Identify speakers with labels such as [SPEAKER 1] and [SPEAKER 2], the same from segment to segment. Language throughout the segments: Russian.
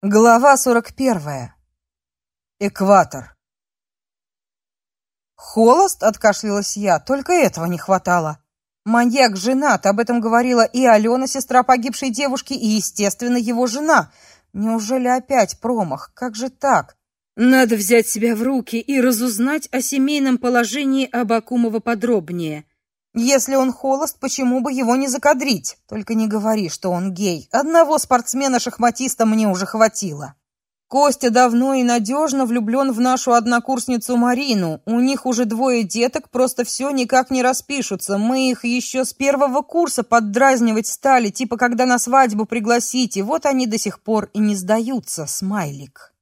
[SPEAKER 1] Глава 41. Экватор. Холост, откашлялась я, только этого не хватало. Маньяк женат, об этом говорила и Алена, сестра погибшей девушки, и, естественно, его жена. Неужели опять промах? Как же так?
[SPEAKER 2] Надо взять себя в руки и разузнать о семейном положении Абакумова подробнее.
[SPEAKER 1] Если он холост, почему бы его не закадрить? Только не говори, что он гей. Одного спортсмена-шахматиста мне уже хватило. Костя давно и надежно влюблен в нашу однокурсницу Марину. У них уже двое деток, просто все никак не распишутся. Мы их еще с первого курса поддразнивать стали, типа когда на свадьбу пригласите. Вот они до сих пор и не сдаются, смайлик.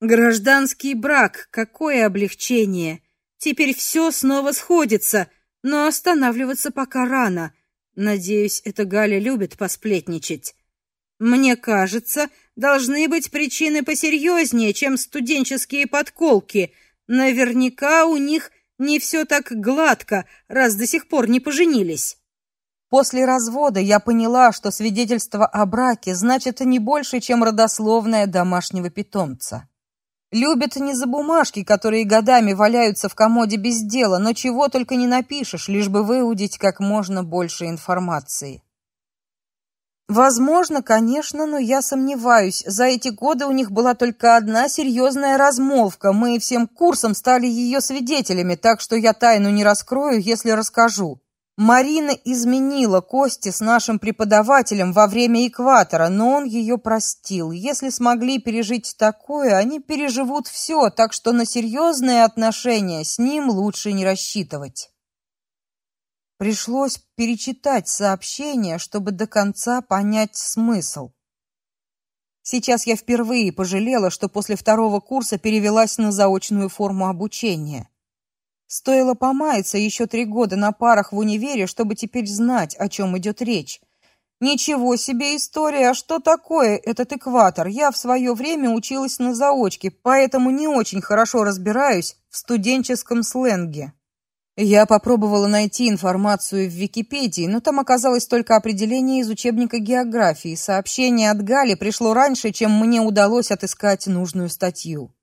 [SPEAKER 2] Гражданский брак, какое облегчение. Теперь все снова сходится но останавливаться пока рано. Надеюсь, эта Галя любит посплетничать. Мне кажется, должны быть причины посерьезнее, чем студенческие подколки. Наверняка у них не все так гладко, раз до сих пор не поженились.
[SPEAKER 1] После развода я поняла, что свидетельство о браке значит не больше, чем родословная домашнего питомца. Любят не за бумажки, которые годами валяются в комоде без дела, но чего только не напишешь, лишь бы выудить как можно больше информации. Возможно, конечно, но я сомневаюсь. За эти годы у них была только одна серьезная размолвка. Мы всем курсом стали ее свидетелями, так что я тайну не раскрою, если расскажу. Марина изменила Косте с нашим преподавателем во время экватора, но он ее простил. Если смогли пережить такое, они переживут все, так что на серьезные отношения с ним лучше не рассчитывать. Пришлось перечитать сообщение, чтобы до конца понять смысл. Сейчас я впервые пожалела, что после второго курса перевелась на заочную форму обучения. Стоило помаяться еще три года на парах в универе, чтобы теперь знать, о чем идет речь. Ничего себе история, а что такое этот экватор? Я в свое время училась на заочке, поэтому не очень хорошо разбираюсь в студенческом сленге. Я попробовала найти информацию в Википедии, но там оказалось только определение из учебника географии. Сообщение от Гали пришло раньше, чем мне удалось отыскать нужную статью.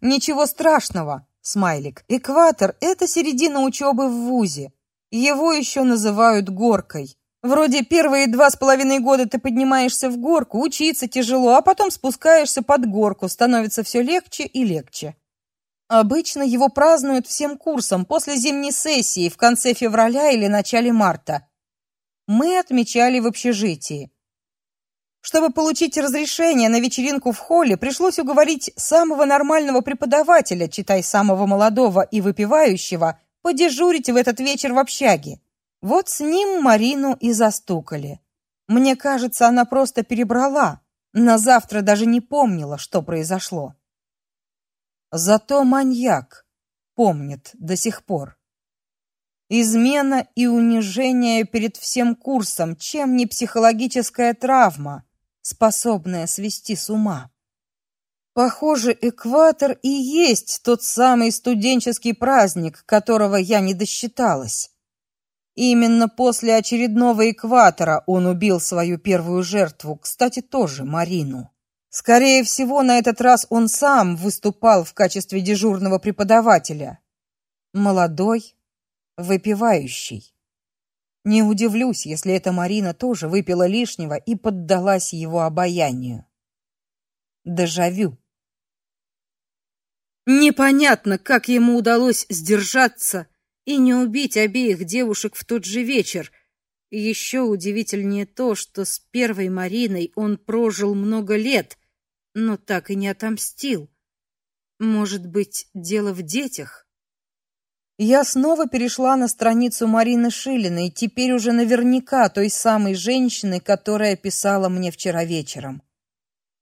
[SPEAKER 1] Ничего страшного. Смайлик. Экватор это середина учебы в вузе. Его еще называют горкой. Вроде первые два с половиной года ты поднимаешься в горку, учиться тяжело, а потом спускаешься под горку, становится все легче и легче. Обычно его празднуют всем курсом после зимней сессии в конце февраля или начале марта. Мы отмечали в общежитии. Чтобы получить разрешение на вечеринку в холле, пришлось уговорить самого нормального преподавателя, читай самого молодого и выпивающего, подежурить в этот вечер в общаге. Вот с ним Марину и застукали. Мне кажется, она просто перебрала. На завтра даже не помнила, что произошло. Зато маньяк помнит до сих пор. Измена и унижение перед всем курсом, чем не психологическая травма? Способная свести с ума. Похоже, экватор и есть тот самый студенческий праздник, которого я не досчиталась. Именно после очередного экватора он убил свою первую жертву, кстати, тоже Марину. Скорее всего, на этот раз он сам выступал в качестве дежурного преподавателя. Молодой, выпивающий. Не удивлюсь, если эта Марина тоже выпила лишнего и поддалась его обаянию. Дежавю.
[SPEAKER 2] Непонятно, как ему удалось сдержаться и не убить обеих девушек в тот же вечер. И еще удивительнее то, что с первой Мариной он прожил много лет, но так и не отомстил. Может быть, дело в детях? Я снова перешла на страницу Марины Шилиной, теперь уже наверняка той самой женщины, которая писала мне вчера вечером.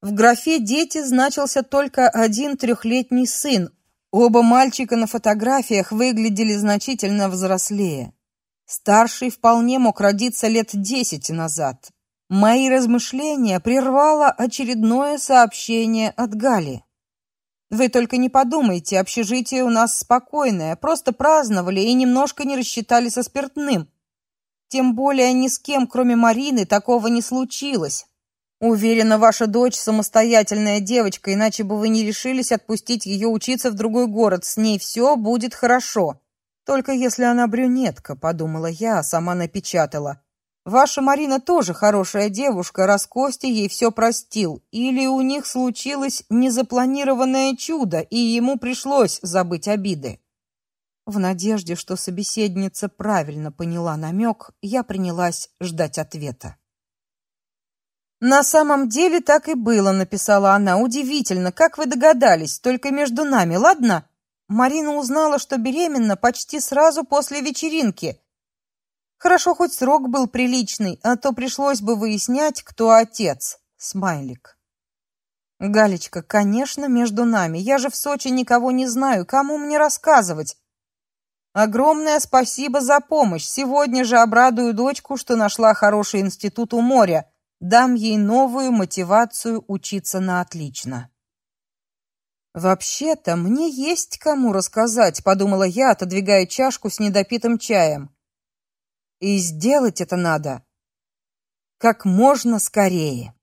[SPEAKER 2] В графе дети значился только один трехлетний сын. Оба мальчика на фотографиях выглядели значительно взрослее. Старший вполне мог родиться лет десять назад. Мои размышления прервало очередное сообщение от Гали. Вы только не подумайте, общежитие у нас спокойное, просто праздновали и немножко не рассчитали со спиртным. Тем более ни с кем, кроме Марины, такого не случилось.
[SPEAKER 1] Уверена, ваша дочь самостоятельная девочка, иначе бы вы не решились отпустить ее учиться в другой город. С ней все будет хорошо. Только если она брюнетка, подумала я, а сама напечатала. Ваша Марина тоже хорошая девушка, раз Костя ей все простил. Или у них случилось незапланированное чудо, и ему пришлось забыть обиды. В надежде, что собеседница правильно поняла намек, я принялась ждать ответа. На самом деле так и было, написала она. Удивительно, как вы догадались? Только между нами, ладно? Марина узнала, что беременна почти сразу после вечеринки. Хорошо хоть срок был приличный, а то пришлось бы выяснять, кто отец. Смайлик. Галечка, конечно, между нами. Я же в Сочи никого не знаю, кому мне рассказывать? Огромное спасибо за помощь. Сегодня же обрадую дочку, что нашла хороший институт у моря дам ей новую мотивацию учиться на отлично. Вообще-то мне есть кому рассказать, подумала я, отодвигая чашку с недопитым чаем. И сделать это надо как можно скорее.